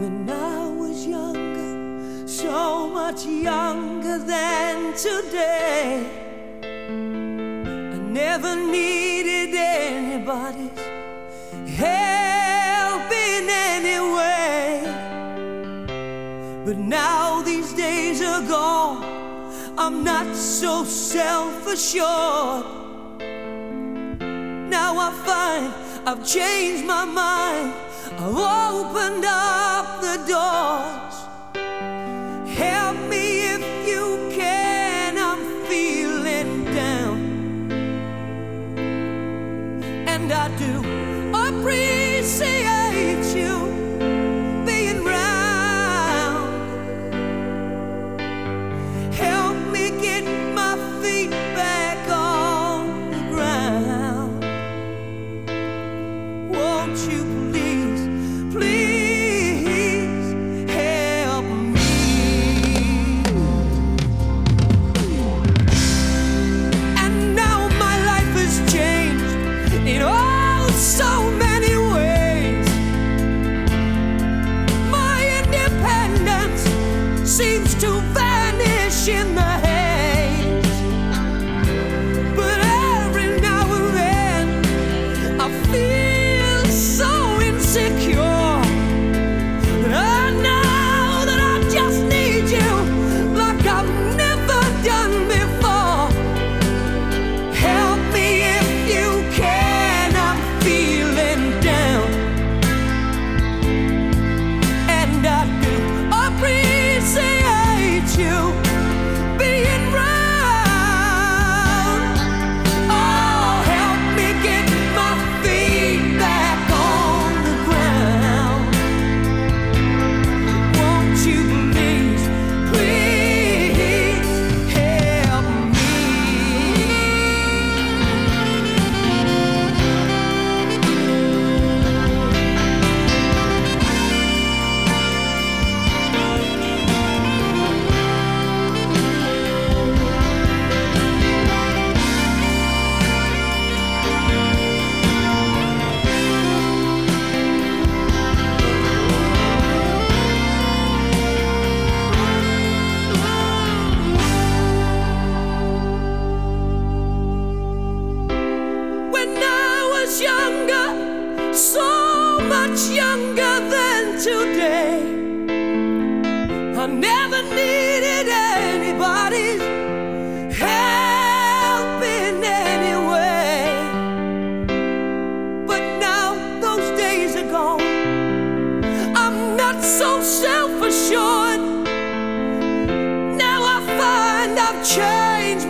when I was younger, so much younger than today. I never needed anybody's help in any way. But now these days are gone, I'm not so self assured. Now I find I've changed my mind. I've opened up the doors. So much younger than today. I never needed anybody's help in any way. But now those days are gone. I'm not so self assured. Now I find I've changed.